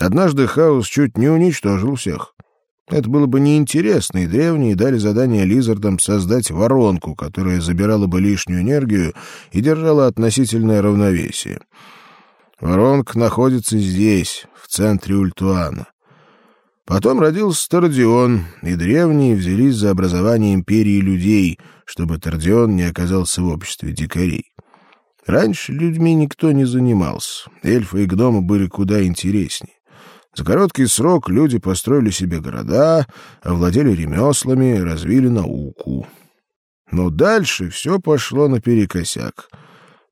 Однажды хаос чуть не уничтожил всех. Это было бы неинтересно, и древние дали задание лизардам создать воронку, которая забирала бы лишнюю энергию и держала относительное равновесие. Воронка находится здесь, в центре Ультуана. Потом родился Тардион, и древние взялись за образование империи людей, чтобы Тардион не оказался в обществе дикарей. Раньше людьми никто не занимался, эльфы и гномы были куда интереснее. За короткий срок люди построили себе города, овладели ремеслами, развили науку. Но дальше все пошло наперекосяк.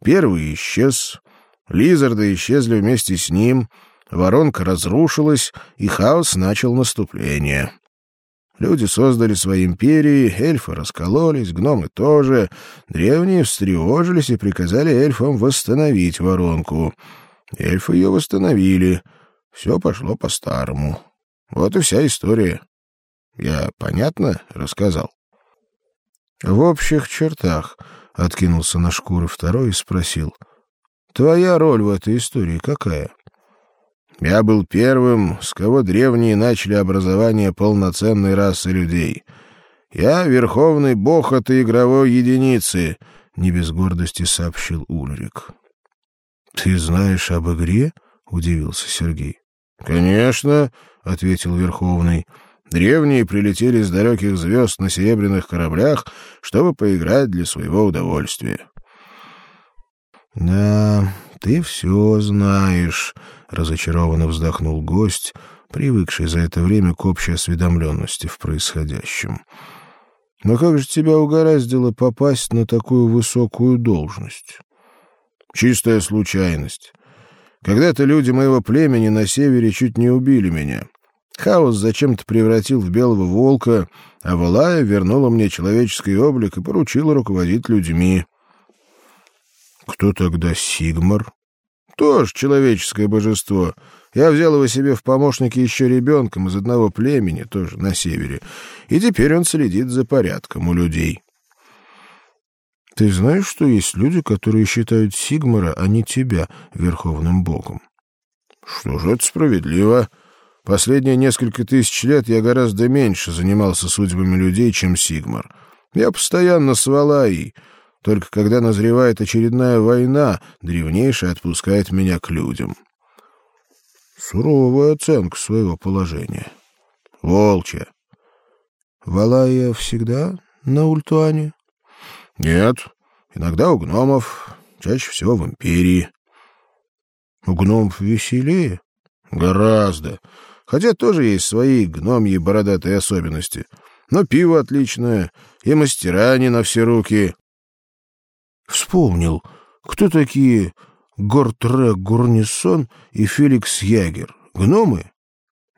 Первый исчез, лизарды исчезли вместе с ним, воронка разрушилась, и хаос начал наступление. Люди создали свои империи, эльфы раскололись, гномы тоже. Древние встревожились и приказали эльфам восстановить воронку. Эльфы ее восстановили — все пошло по-старому. Вот и вся история. Я понятно рассказал? В общих чертах откинулся на шкуры второй и спросил: "Твоя роль в этой истории какая?" Я был первым, с кого древние начали образование полноценной расы людей. Я верховный бог этой игровой единицы, не без гордости сообщил Ульрик. Ты знаешь об игре? удивился Сергей. Конечно, ответил Верховный. Древние прилетели с далеких звезд на серебряных кораблях, чтобы поиграть для своего удовольствия. Да, ты все знаешь, разочарованно вздохнул гость, привыкший за это время к общей осведомленности в происходящем. Но как же тебя угораздило попасть на такую высокую должность? Чистая случайность. Когда-то люди моего племени на севере чуть не убили меня. Хаос зачем-то превратил в белого волка, а Валая вернула мне человеческий облик и поручила руководить людьми. Кто тогда Сигмар? Тоже человеческое божество. Я взял его себе в помощники еще ребенком из одного племени, тоже на севере, и теперь он следит за порядком у людей. Ты знаешь, что есть люди, которые считают Сигмара, а не тебя, верховным богом? Что же это справедливо. Последние несколько тысяч лет я гораздо меньше занимался судьбами людей, чем Сигмар. Я постоянно с Валаей. Только когда назревает очередная война, древнейшая отпускает меня к людям. Суровая оценка своего положения. Волчья. Валая всегда на Ультуане? Нет, иногда у гномов, чаще всего в империи. У гномов веселее? Гораздо. Хотя тоже есть свои гномьи бородатые особенности. Но пиво отличное, и мастера не на все руки. Вспомнил, кто такие Гортре Гурнисон и Феликс Ягер? Гномы?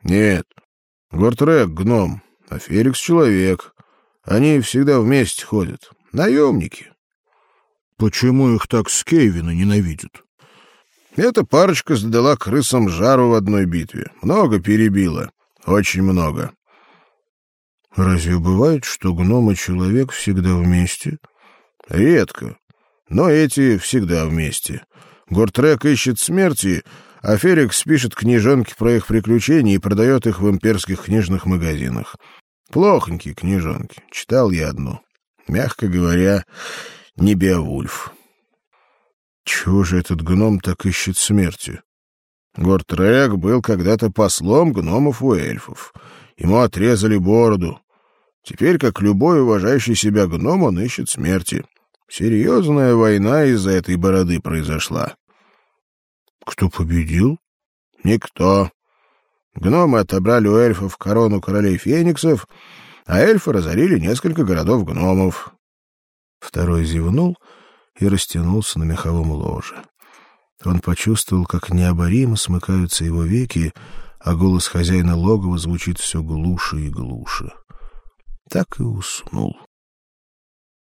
Нет, Гортре — гном, а Феликс — человек. Они всегда вместе ходят. Наемники. Почему их так с Кейвина ненавидят? Эта парочка задала крысам жару в одной битве. Много перебила. Очень много. Разве бывает, что гном и человек всегда вместе? Редко. Но эти всегда вместе. Гортрек ищет смерти, а Ферикс пишет книжонки про их приключения и продает их в имперских книжных магазинах. Плохонькие книжонки. Читал я одну мягко говоря, не Беовульф. Чего же этот гном так ищет смерти? Гортрек был когда-то послом гномов у эльфов. Ему отрезали бороду. Теперь, как любой уважающий себя гном, он ищет смерти. Серьезная война из-за этой бороды произошла. Кто победил? Никто. Гномы отобрали у эльфов корону королей фениксов, а эльфы разорили несколько городов гномов. Второй зевнул и растянулся на меховом ложе. Он почувствовал, как необоримо смыкаются его веки, а голос хозяина логова звучит все глуше и глуше. Так и уснул.